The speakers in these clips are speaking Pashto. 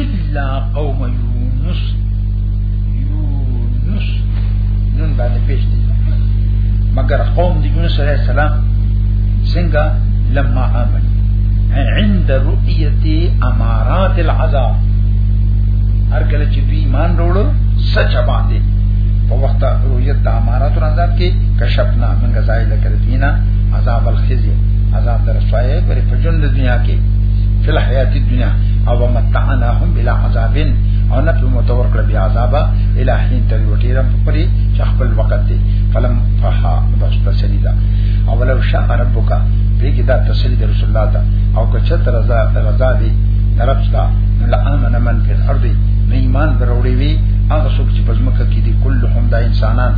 الا قوم یونس یونس نن باندې پیش دي مگر قوم د یونس علیه السلام څنګه لما امن عند رؤیتی امارات العذاب هر کله چې دوی ایمان وروړل سچ باندې په وخت رؤیت د امارات العذاب کې کشفنا من غزایل کړه دینا عذاب الخزي عذاب درسوایه پر په ژوند دنیا کې فل حیات دنیا او متعنا هم بلا عذابن او نه په متور کړ بیا عذاب الہین تر وټی رب پری چې خپل وخت دی فلم فها بس تسلی دا او لو شاء ربک بیګی دا تسلی د رسول الله دا او که چت رضا رضا دی رب ستا لامن من فی الارض نه ایمان دروړي وی هغه څوک چې پزمکه کې دي کلهم دا انسانان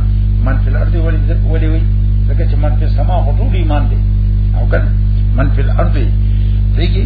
من فی الارض ولی ولی وی ځکه چې من فی السما هټول ایمان دی او کله من فی الارض دیږي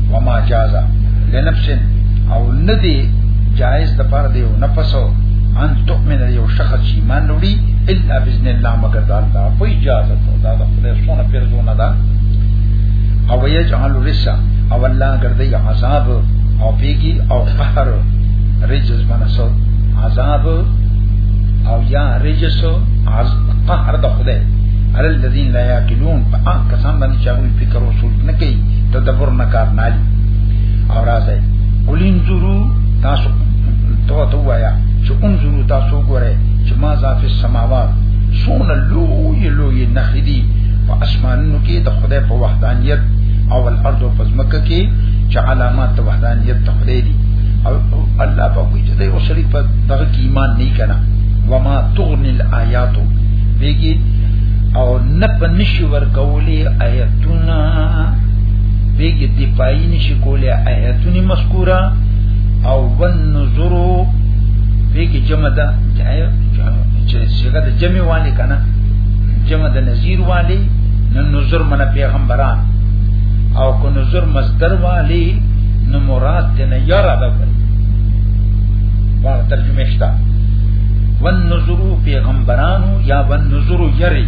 وما جاز لنفس او ندی جائز د پاره دی او نفس ان تؤمن یو شخص چې ایمان وروړي الا باذن الله مگر د الله په اجازه ته دا د خدای سونه پیرزونه ده او یجعل رسا او الله ګرځي عذاب او پیږي او قهر رجز منسو عذاب او یا رجس عز قهر د خدای علی الذین لا یاکلون فآن کسان باندې چاوی فکر او سوچ نه کوي تدبر نه کار نه لي او راځي ولین زرو تاسو تو تو وایا چې اون زرو تاسو ګوره چې ما ذات السماوات سونه لوی لوی نخدي په اسمانونو کې د خدای په وحدانیت او الارض په ځمکه کې چې علامات د وحدانیت ته خدای دي او الله په کوی چې د اوسړي په دغه کې ایمان نه کنا وما تغني الآيات بیگی او نه پنشي ورکولې آیت تنا بیگی دفاعی نشی کولی آیتونی مذکورا او ون نظرو بیگی جمع دا چیغه دا جمع والی کنا جمع دا نظیر والی نن نظر من پیغمبران او که نظر مصدر والی نو مراد دینا یرا دا بری باغ ترجمه شتا ون نظرو پیغمبرانو یا ون نظرو یری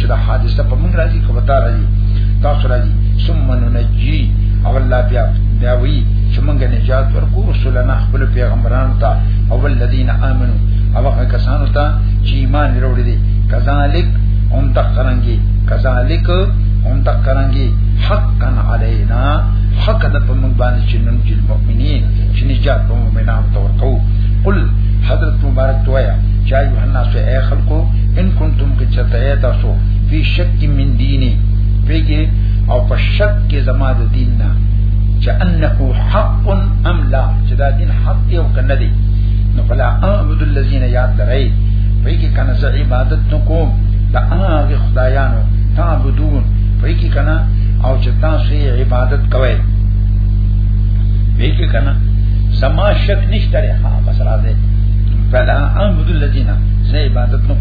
چې دا حادثه په موږ راځي کومه تار راځي تاسو راځي ثم ننجي او الله بیا بیا وی چې موږ نجات ورکو رسولنا خپل پیغمبرانو ته او الذين امنوا او هغه کسانو ته چې ایمان وروړي دي کذالک هم تقرنګي کذالک هم تقرنګي حقا علينا حق د په موږ باندې چې نن جل مؤمنین چې نجات په مؤمنانو ته ورکو قل حضرت مبارک توایا چې ایوه الناس اے خلقو ان کنتم چته تاسو فی شک من دینی پیګه او په شک کې زما د دین نه چې انه حق ام لا چې دا دین حق دی او کنه دی نو فلا اعبد الذین یاد درای پیګه کنه ز عبادت نکوم دا هغه خدایانو تعبدون پیګه کنه او چې تاسو عبادت کوئ پیګه کنه سما شک نشته ها بس راځي فلا اعبد الذین ز عبادت نکوم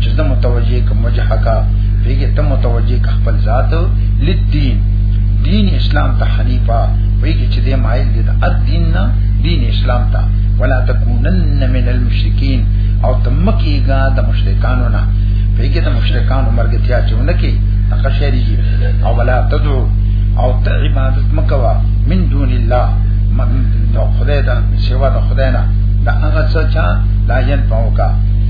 چې زه متوجه کوم وجه کا بیګه ته متوجه ک خپل ذات لدین دین اسلام ته حنیفه ویګه چې دې مایل دي د دین نه دین اسلام ته ولا تکونن من المشرکین او تمکیګه د مشرکانو نه بیګه د مشرکانو مرګ تیا چونه کې تقشری او ولا تدعو او ته عبادت مکوا من دون الله من خدای دا سیوا د خدای نه دا هغه څه چې لا ین پاوکا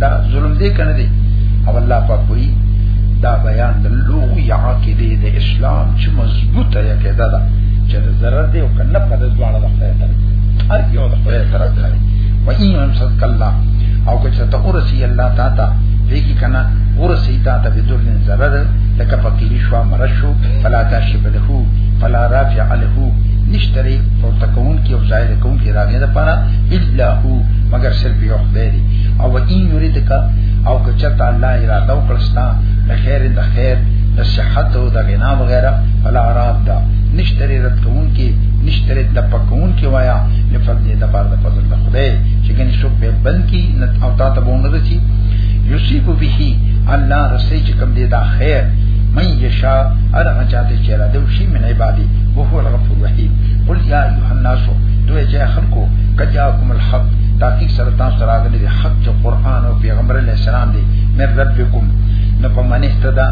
دا ظلم دې کنه دي او الله په کوئی دا بیان د لوی عقیده د اسلام چې مضبوطه یا کېدا ده چې ضرر دی او کنه په دې ځوان د خدای ته هر یو د خدای سره کوي و ان امسک الله او که څه ته ورسی الله تا ته دیږي کنه ورسی تا ته بدر نه ضرر لکه پکلی شو مرشو فلا کاشف له فلا رافع له نشتري او تکون کې او ظاهر کون کې راغی دا پاره الا هو مگر صرف یو خدای دی او ان یریدک او که چرته الله اراده وکړستا د خیر د خیر د صحت او د غنا وغیرہ فلا راد دا نشتری رد کون کی نشتری د پکون کی وایا لفظ دې د بار د فضل د خدای چې ګنې شوب به بند کی نت او تا ته بونه رچی یصيب به الله رسې چې کوم دې دا خیر من یشا ارغه چاته چې را دو شي من عبادي وهو الغفور الرحیم قل یا ایها الناس دوی چې خلکو کجاکم الحق تحقیق سره تاسو سره راغلي دي حق چې قران او پیغمبر علی السلام دي مې ربکم نه په منه استدا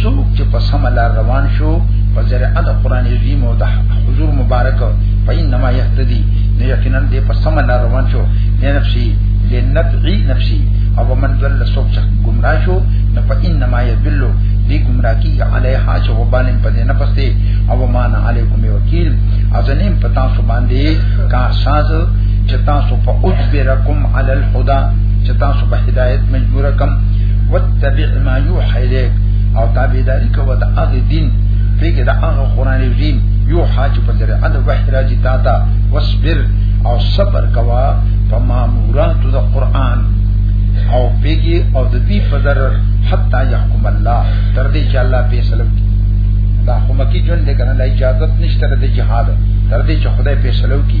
سوق چې په سم لار روان شو په زره د قران عظیم او د حضور مبارک په انما یهتدی نه یقینا دې په سم لار روان شو نه نفسي لنتعي نفسي او من ضل سوق چې گمراه شو نه په انما یذلو دی گمراه کی علیها چې وبالم په دې نه پسته او مان علیکم وکیل ازنیم پتا سو باندې کا ساز چې تاسو په اجبرکم علی الهدى چې تاسو په هدایت مجبور کم وتتبع ما یوحى الیک او تابعداري کوه د هغه دین پیګه د هغه قران دین یو حاج په ذریعه د وحی راځي تا ته واصبر او صبر کوا په مامورات د قران او پیګه او د دې په ضرر حتا يحكم الله تر دې چې الله به سلام دا حکومتي جون دې کنه لا اجازه نشته د جهاد تر دې چې خدای په سلام کی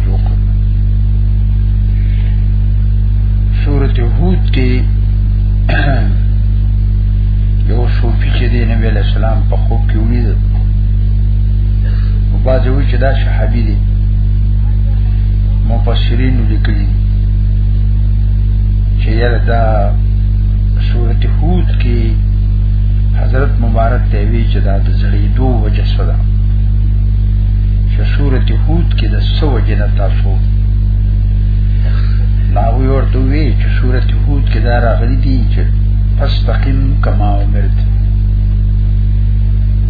سورت هود کې یو صوفي چې دی نبی علیہ السلام په خوب کې ولید او باځه وی چې دا صحابي دی مفسرین لیکلي چې یاره دا سورت هود کې حضرت مبارک ته وی چې دا د زړې دوه وجه سره چې سورت هود کې د څو جنت تاسو ناو ورته وی چې سورۃ هود کې دا راغلي دي چې فاستقم کما امرت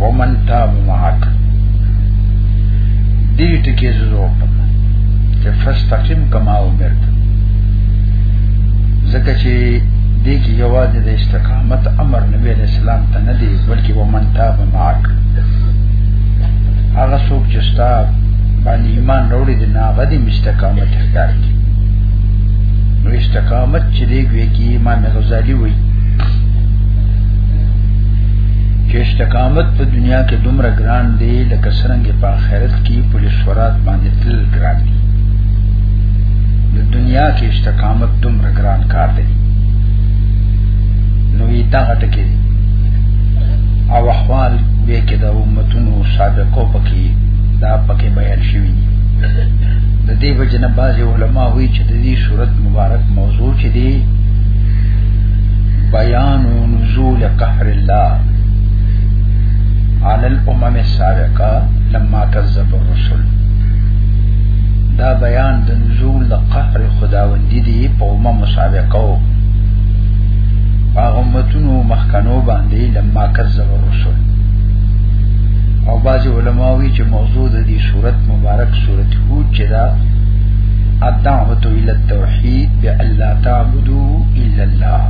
ومن تاب معك دې ټکی زو چې فاستقم کما امرت ځکه چې دې کې یوازې د استقامت امر نبی اسلام ته نه دی بلکې ومن تاب معك هغه څوک ستا باندې ایمان راوړي دي نه هغه دي مستقامت اختیار کړي نو استقامت چې دی ګوي کې امام غزالی وایي چې استقامت په دنیا کې دومره ګران دی لکه څنګه په آخرت کې پولیس ورات باندې تل ګران دی د دنیا کې استقامت دومره ګران کار دی نو یې دا ټکی او احوال وی کې د امتونو سابقو پکې دا پکې بیان شوی دی د دې وجنه بعض علما وی چې د دې صورت مبارک موضوع چې دی بیان نزول قهر الله على الامم السابقه لما كذب الرسل دا بیان د نزول د قهر خداوندی دی په امم سابقه هغه امتونو مخکنو باندې لما کذب الرسل او بعض علماوی چې موضوع د دې صورت مبارک صورت هود چې دا الدعوه الى التوحید بالا تعبدوا الا الله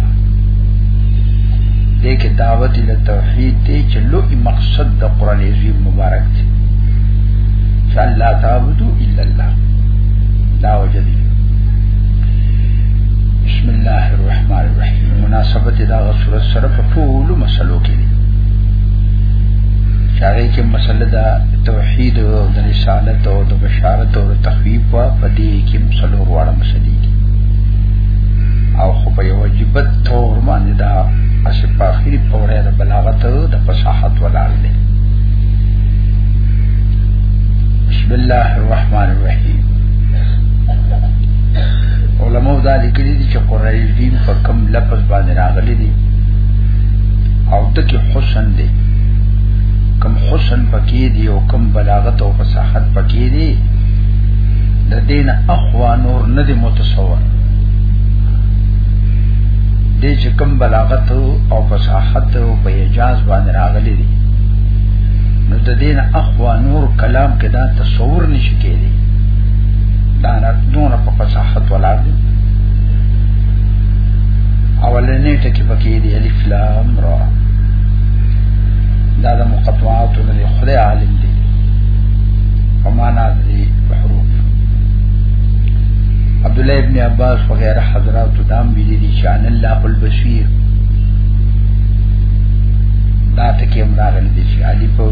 دې کې دعوت الى التوحید ته چې لوی مقصد د قران عظیم مبارک دی چې الله تعبدوا الا الله دا وجه دی بسم الله الرحمن الرحیم مناسبت دا غسر سره په ټول مسلو کې چاغې کې مسله دا توحید او د رسالت او د بشارت او د تخویب وا په دې کې مسلو وړم سدي او خو په یو جبت تور باندې دا اسی په اخیری پوره د بلاغت او د فصاحت ولال دی بسم الله الرحمن الرحیم علماء دا لیکلي دي چې قرآن کریم په کوم لفظ باندې راغلي دي او ټکی حسن دی کم حسن پکې دی او کم بلاغت او فصاحت پکې دی د دین اخوا نور نه دی متصور دې چې کم بلاغت او فصاحت او په اجاز باندې راغلي دي نو د دین اخوا نور کلام کې دا تصور نشي کېدی دا نه دون په فصاحت ولاړ دي اولنې ټکی پکې دی لام را دا د مقطعات نه خدای عالم دی په معنا دی حروف عبد الله ابن عباس وغيرها حضرات دام ویلي دي شان الله البصير دا ټکی هم راغلی دی چې علی په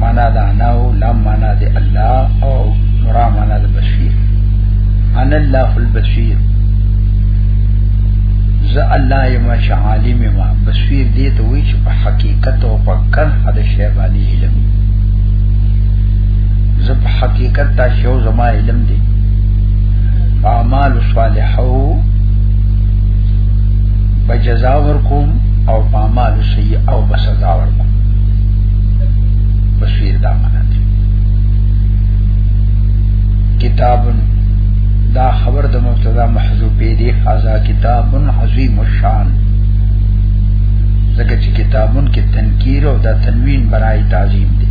معنا دا نه او لام معنا دی الله او نورا معنا دی بشیر ان الله البشیر زه الله یم چې عالم یم بصیر دې ته وایي چې په حقیقت او په کنه د شی باندې علم زه په حقیقت دا شو زما علم دی اعمال صالحو بجزا ورکوم او اعمال سیئ او بسزا ورکوم بصیر دا معنا دی کتاب دا خبر د مبتدا محذوفه دی حاضر کتاب عظیم الشان زکه چې کتابون کې تنکیر او دا تنوین برای تعظیم دی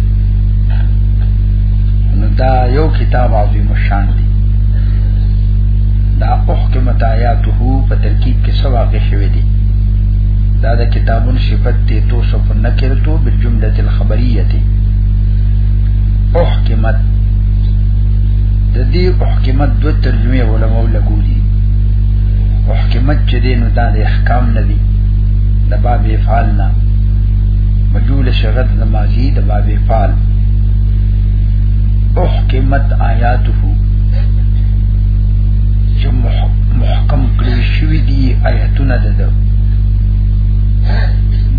نو دا یو کتاب عظیم الشان دی دا احکمت آیاته په ترکیب کې سوا کې شوی دی دا د کتابون صفت ته تو سو په نکرتو بالجمله الخبریه احکمت د دې احکمت دو ترجمه علماء لګولي احکمت چې دین دا د احکام نه دي د باب افعال نه مجول شغت د ماضی د باب افعال احکمت آیاته چې محکم کړی شوی دی آیاتونه د ده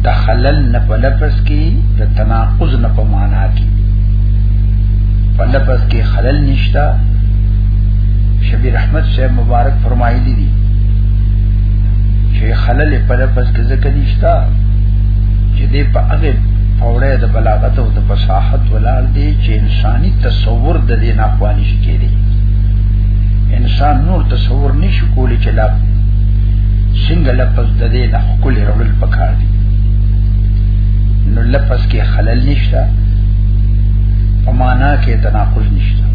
دخلل نه په لفظ کې د تناقض نه په معنا کې په لفظ کې خلل نشتا شبیر احمد سے مبارک فرمایلی دي چې خلل په لفظ کې ځکه نشتا چې دې په هغه فوړې د بلاغت او د فصاحت ولار دي چې انساني تصور د دې نه خواني شي کېږي انسان نور تصور نشي کولی چې لا څنګه لفظ د دې نه خپل رول پکار دي نو لفظ کې خلل نشتا په معنا کې تناقض نشتا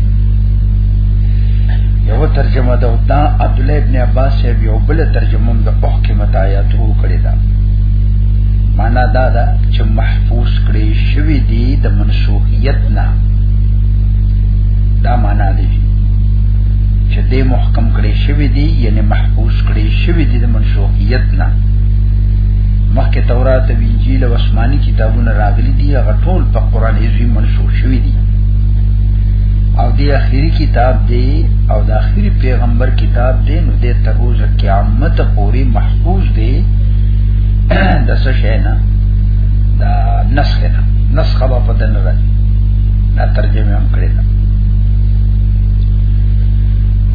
یو ترجمه دا دا عبد الله ابن عباس یې یو بل ترجمه د احکمت آیات وو کړی دا معنا دا دا چې محفوظ کړی شوی دی د منسوخیت نه دا معنا دی چې دې محکم کړی شوی دی یعنی محفوظ کړی شوی دی د منسوخیت نه مخکې تورات او انجیل او آسماني کتابونه راغلي دي هغه ټول په قران عظیم منسوخ شوی دي او دی اخیری کتاب دی او د اخیری پیغمبر کتاب دی نو د تروز قیامت پوری محفوظ دی د څه شي نه دا نسخ نه نسخ به پته نه راځي دا ترجمه هم کړی ده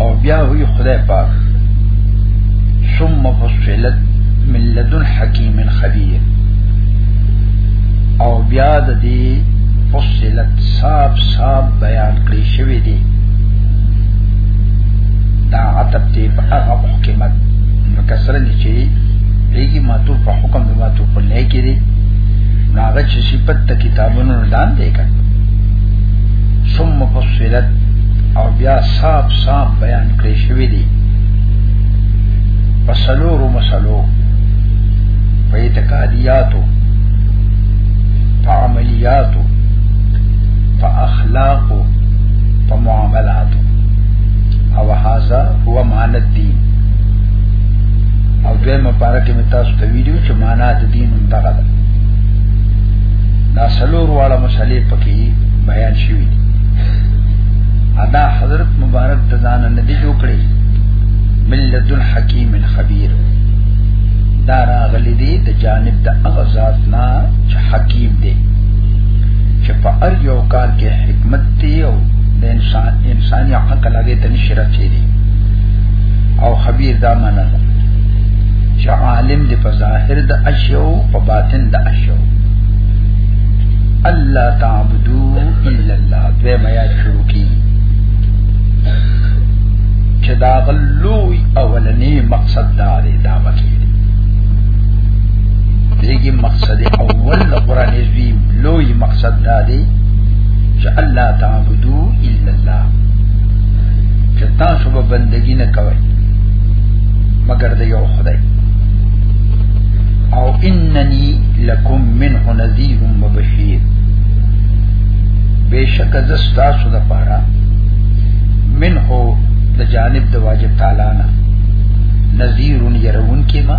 او بیا وی خدای پاک ثم فصلت من لدن حکیم خبیر او بیا د دې فصلت صاحب صاحب بیان کړی شوی دی دا عتب دی په هغه حکومت مکسره نه چی دیږي ماتو په حکم دی ماتو په لای کې دی ناغه چې صفت ته کتابونو دان دی کړ ثم فصلت او بیا صاحب صاحب بیان کړی شوی دی پسلورو مسلو په اعتقادیاتو په عملیاتو په اخلاق په معاملات او هاذا هو معنی الدين او دوی مبارک می تاسو ته ویډیو چې معنا د دین هم دغه ده دا سلور واړه مسلې پکې بیان شوې دي ادا حضرت مبارک تزان ندی جوړ کړی ملت الحکیم الخبیر دا راغلی دی د جانب د اغزاد نه چې حکیم دی چې په هر یو کار کې حکمت دی او د انسان انساني عقل هغه ته نشي رسیدي او خبير دا معنا ده چې عالم دی په ظاهر د اشیاء په باطن د اشیاء الله تعبدو الا الله به میا شروع کی چې دا غلوی اولنی مقصد داري دا وکړي دیگی مقصد اول دا قرآن عظیم لوی مقصد دا دی چه اللہ تعبدو الا اللہ چه تاسو با بندگی نکوئی مگر دا یو خدای او اننی لکم منه نذیر و بشیر بیشک زستاسو دا پارا منه دا جانب دا واجب تعالی نا نذیر یرون کی ما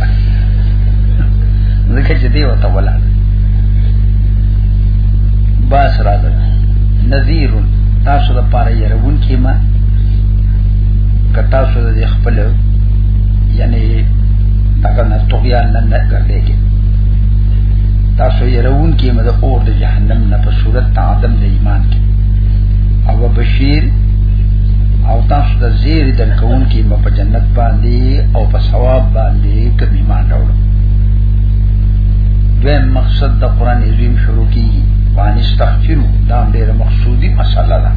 ځکه چې دی وته ولا باس راځه نذیر تاسو د پاره يرون کې ما کتا سو د خپل یعنی هغه نه توغیان نه نه ګرځي کې تاسو یې راون کې مې د اور د جهنم نه په صورت تعدم د ایمان کې او بشیر او تاسو د زیر د کون کې مې په جنت باندې او په ثواب باندې کوم ایمان راوړو دویم مقصد د قران عظیم شروع کی باندې استغفرو دا ډیره مقصودی مسله ده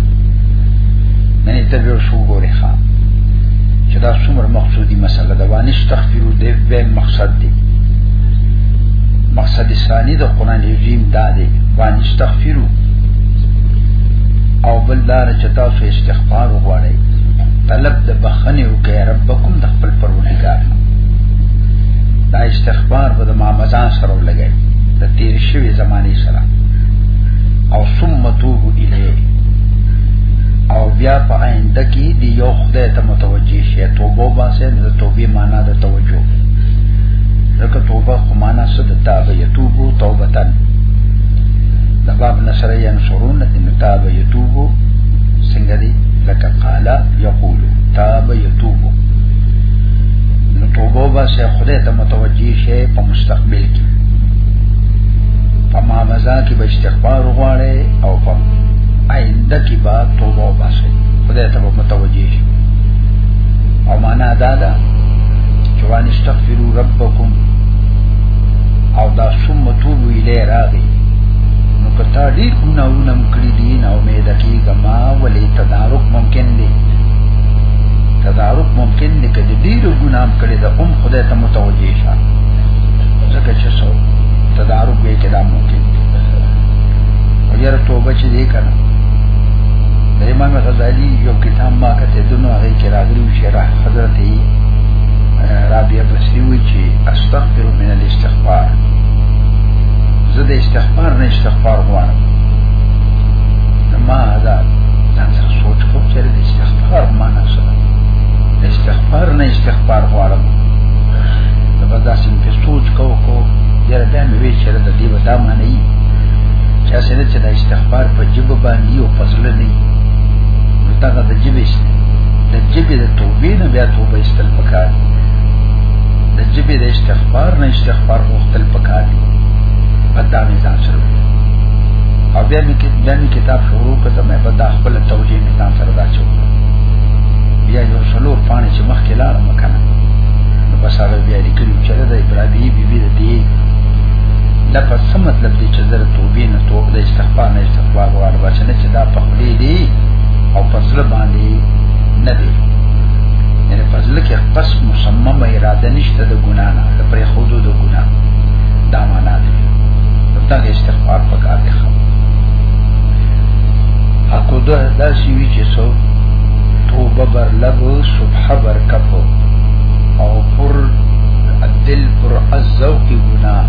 نه ته به شو ګورې ښا چې دا څومره مقصودی مسله ده باندې استغفرو د دویم مقصد دی مقصد ثانی د قران عظیم دا دی باندې استغفرو او بل دار چې تاسو استغفار وغواړئ طلب د بخنه يا ربكم د خپل پروردګار دا استخبار به د مامزان سره ولګي د تیر شوی زمانه سره او ثم توب الیه او بیا په آینده کې دی یو خدای ته متوجه شي توبه باسه د توبې معنا د توجه ځکه توبه خو معنا څه د تابه یتوبو توبتن د باب نصر ینصرون د تابه یتوبو څنګه دی لکه قال یقول تاب یتوبو نو توبه با سه خدای ته متوجی شي په مستقبل کې په مامزا کې به استغفار وغواړي او په آینده کې به توبه با سه خدای ته متوجی شي او معنا دا ده چې وان استغفروا ربکم او دا ثم توبوا الیه راغی نو کتا ډیر ګناونه کړی دي نه امید کیږم ولې تدارک ممکن تدارک ممکن دی که د ډیرو ګنام کړي د ام خدای ته متوجه شه ځکه چې څو تدارک به کلام ممکن دی اگر توبه چې دی کنه د امام غزالی یو کتاب ما کته دنو هغه کې راغلی چې را حضرت رابعه بصری وی چې استغفر من الاستغفار زه د استغفار نه استغفار غواړم ما دا ځان سره سوچ کوم چې د استغفار معنا څه ده د استغفار نه استغفار غواړم دا به داسې په سوچ کو کو یاره دا مې وی چې د دې به دا معنی چې اسنه چې د استغفار په جبه باندې او فضل نه نو دا د جبه د جبه د توبې نه بیا توبه استل پکار د جبه د استغفار نه استغفار غوښتل پکار دي په دا مې ځان سره او بیا مې کې بیا مې کتاب شروع کړ تمه په دا خپل توجیه نه تاسو سره دا چوک بیا یو شلور پانه چې مخ کې لار مکنه نو بس هغه بیا لیکل چې دا ابراهیمی بی بی دې دا په څه مطلب دی چې زره توبې نه توبه د استغفار نه استغفار غواړي بچ نه چې دا په خپلې دی او په ځل باندې نه دی یعنی په ځل کې پس مصمم اراده نشته د ګنا نه د پرې خودو د ګنا دا معنا دی دا استغفار پکار دی اکو ده دا سیوی چه سو توبه بر لب صبح بر کپو او پر دل پر عزو کی گناه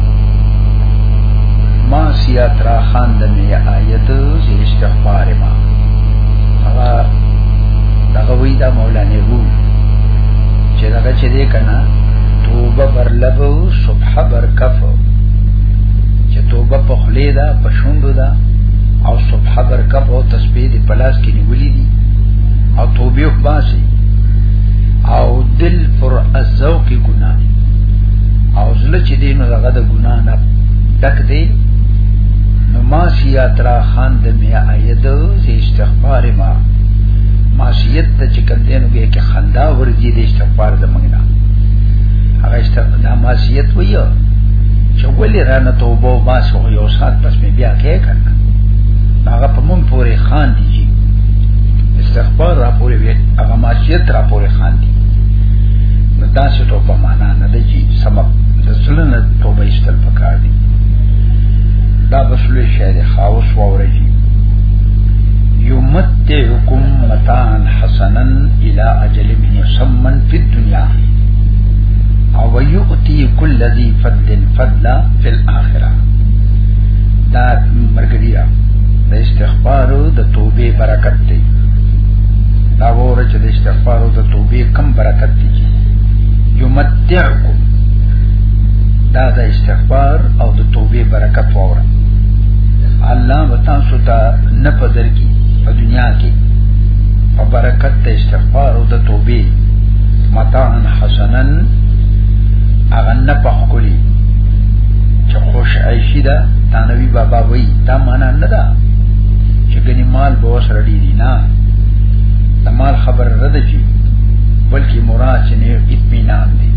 ما سیات را خاند می آیت زی استغفار ما هغه دغه وی دا مولانا روم چې دغه چې دې کنا توبه بر لب صبح بر کفو چې توبه په خلی دا په شوندو دا او صبح برکب او تسبیح دی پلاس کې نیولې دي او توبې وباسي او دل پر الذوق ګنا او زله چې دین هغه د ګنا نه ډک دی نو ما سیا ترا خان د میا اید زی استغفار ما معصیت ته چې کوم دینو کې کې خندا ورځي د استغفار د منګنا هغه استغفار د معصیت ویو چې ولې رانه توبه ما سو یو سات پس بیا کې کنه هغه په مون پورې خان دي چې استخبار را پورې وي هغه معاشیت را پورې خان دي نو دا څه ته په معنا نه دی چې سبب د څلنه توبه ایستل پکار دي دا بسلوی شعر خاوس وورجی یمتعکم متان حسنا الى اجل مسمن فی الدنیا او یؤتی کل ذی فضل فضلا فی الاخره دا مرګریا د استغفار او د توبې برکت دی دا وره چې د استغفار او د توبې کم برکت دی یمتعکم دا د استغفار او د توبې برکت وره الله وتا ستا نه پدر کی په دنیا کې په برکت د استغفار او د توبې متاعن حسنن اغنه په خلی چې خوش عیشی ده تانوی بابا وی دا معنا نه ده چې ګنی مال به وسره ډیر نه دا مال خبر رد شي بلکې مراد چې نه اطمینان دی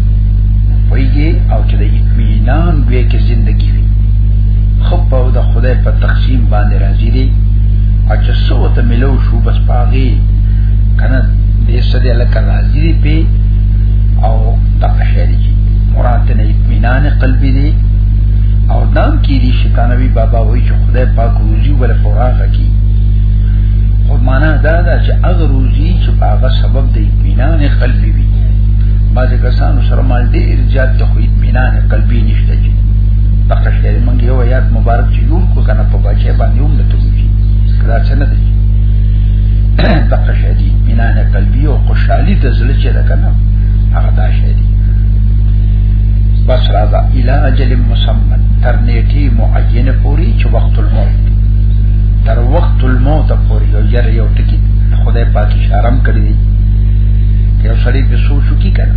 ویږي او چې د اطمینان وی کې ژوندۍ وي خو په د خدای په تقسیم باندې راځي دي او چې څو ته ملو شو بس پاغي کنه دې سده لکه راځي په او دا شری مراد نه مینان قلبی دی او دام کی دی شتانوی بابا وای چې خدای پاک روزی ول فراغ کی خو معنا دا ده چې هغه روزی چې هغه سبب دی مینان قلبی وی بعض کسانو سره مال دی ارجاع ته خو مینان قلبی نشته چې پخه شری مونږ یو یاد مبارک چې جوړ کو کنه په بچی باندې هم نه توږي کدا څنګه دی پخه شری مینان قلبی او خوشحالی د زړه چې ده کنه هغه دا شری بس راځه الى اجل مسمى تر نیټه معینه پوری چې وخت الموت تر وخت الموت پوری یو جر یو ټکی خدای پاک اشاره کړی دی یو سړی په سوچو کې کړه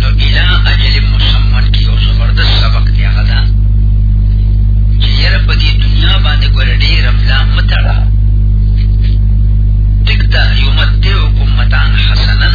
نو الى اجل مسمى کې یو زبردست سبق دی هغه دا چې یره په دې دنیا باندې ګور ډیر ملا متړه تکتا یومتعکم متان حسنن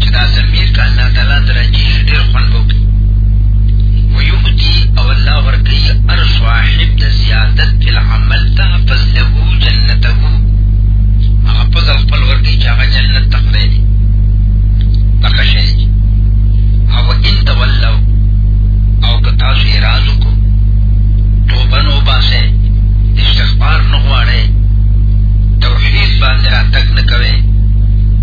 چې دا ضمیر که الله تعالی ته راځي ډېر خوند به وکړي ویؤتي او الله ورکوي هر صاحب د زیادت فی العمل ته فضله جنته هغه فضل خپل ورکوي چې هغه جنت ته خدای دی دا ښه شی دی او ان تولوا او که تاسو یې راز وکړو توبه نه وباسئ استغفار نه غواړئ توحید باندې راتګ نه کوئ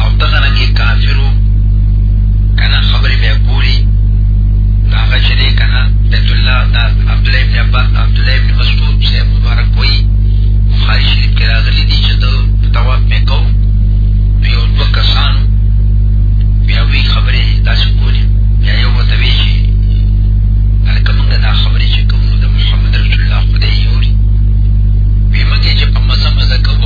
او دغه رنګې کافرو کنه خبرې به کولی دا هغه چې دی کنه بیت الله دا عبدالله ابن عباس عبدالله ابن مسعود صاحب مبارک وایي بخاري شریف کې راغلي دي چې د طواف مې کو نو یو دوه کسانو بیا وی خبرې داسې کولې بیا یو ورته وی چې هلکه موږ دا خبرې چې کوو د محمد رسول الله خدای یوري وی موږ چې په مزه مزه کوو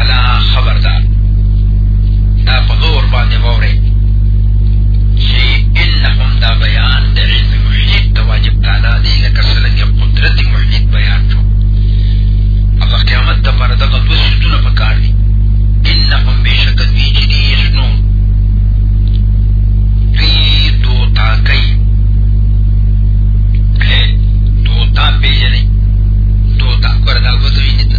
الا خبردار دا په زور باندې ووري چې انهم دا بیان د علم محیط د واجب تعالی دی لکه څنګه قدرت محیط بیان شو او قیامت د پر دغه دوه سیدونه پکار دي انهم بشک دوی چې دي شنو دوی دو تاکي دوتا پیژنې دوتا کور دا وځوینې ته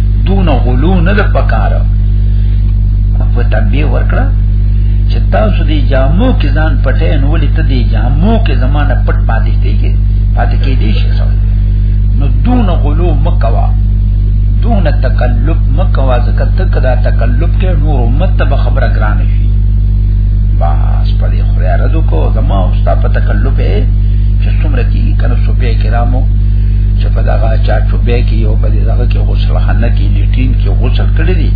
دون غلو نه د پکاره په تنبیه ورکړه چې تاسو دې جامو کې ځان پټه نو ولې ته دې جامو کې زمانه پټ پاتې کیږي پاتې کیږي شي نو دون غلو مکوا دون تکلف مکوا ځکه تک دا تکلف کې نور امت ته خبره ګران شي باس په دې خوریا ردو کو زما او ستا په تکلف چې څومره کې کنه صوبې کرامو چې په دغه چا چوبې کې یو بل هغه کې غسل خانه کې لیټین کې غسل کړی دی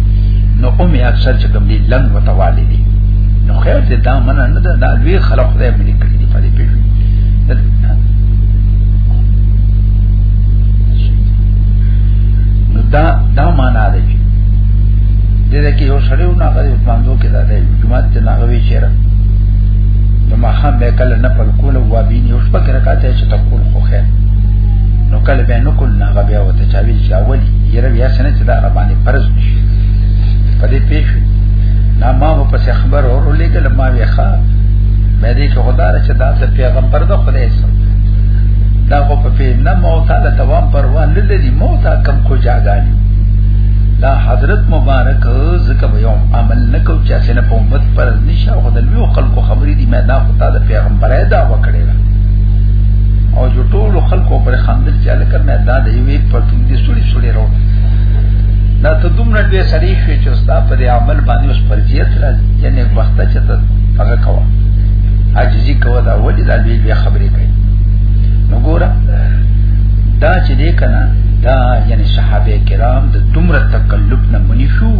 نو او می اکثر چې کوم دی لنګ وتوالی دی نو خیر دې دا منه نه ده دا لوی خلق خدای ملي کړی دی په دې پیښه نو دا دا معنا ده چې دې کې یو سړیو نه غوړي باندې کې دا دی جمعه ته نه غوي چیرې نو ما خام به کله نه پل کول او وابین یو شپه کې راکاته چې تقول خو خیر نو کله به نو کول هغه بیا وته چاوي چې اول یې رب یا سنه چې دا ربانه فرض نشي په دې پیښ نه ما په پس خبر اور لګل ما وی ښا مې دې کې خدای چې دا څه پیغمبر د خدای سره دا خو په پی نه موت له دوام پروا نه لري موت کم کو جاګانی دا حضرت مبارک زکه به یوم عمل نکو چې اسنه په امت پر نشه او د لوی خلکو خبرې دي مې دا خدای د پیغمبره دا وکړي او جو ټول خلکو پر خندل چل کر میں دا دی وی پر تم دی سوڑی سوڑی رو دا ته دومره دې سړی شوې چې ستا په دې عمل باندې اوس پرځیت را یعنی وخت چې ته هغه کوا عاجزی کوا دا ولې دا لوی بیا خبرې کوي نو ګوره دا چې دې کنه دا یعنی صحابه کرام د دومره تکلف نه منی شو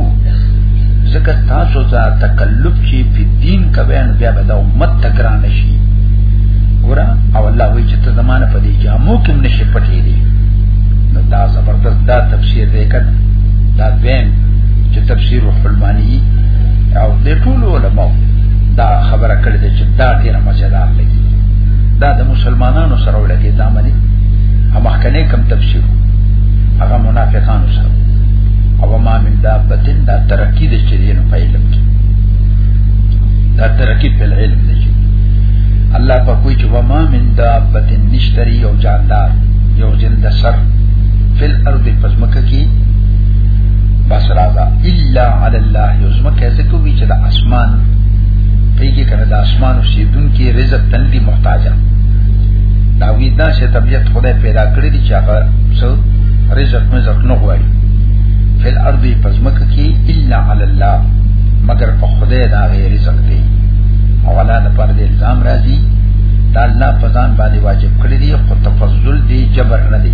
ځکه تاسو ته تکلف چې په دین کوي نو بیا به دا امت تګران شي ګوره او الله وی چې ته زمانه په دې یا مو کوم نشي پټې دي نو دا زبردست دا تفسیر دی کړه دا دویم چې تفسیر الحلمانی او د ټول علماء دا خبره کړې ده چې دا ډیره مزیدار دی دا د مسلمانانو سره ولګي دا مني اما کنه کم تفسیر هغه منافقانو سره او ما من دابتن دا ترقی د چرین په علم کې دا ترقی په علم دی الله په کوئی چې وما من دابت نشتری یو جاندار یو جلد سر فل ارض پزمک کی بس رازا الا علی الله یزمک ایسے کوئی چلا اسمان پیگی کنه د اسمان او سیدون کې رزق تندي محتاجه دا ویدا چې طبیعت خدای پیدا کړی دی چې هغه څو رزق مې زړه نه غواړي فل ارض پزمک کې الا علی الله مگر په خدای دا غیر رزق دی او ولا د پر دې الزام راځي دا الله په ځان باندې واجب کړی دی خو تفضل دی جبر نه دی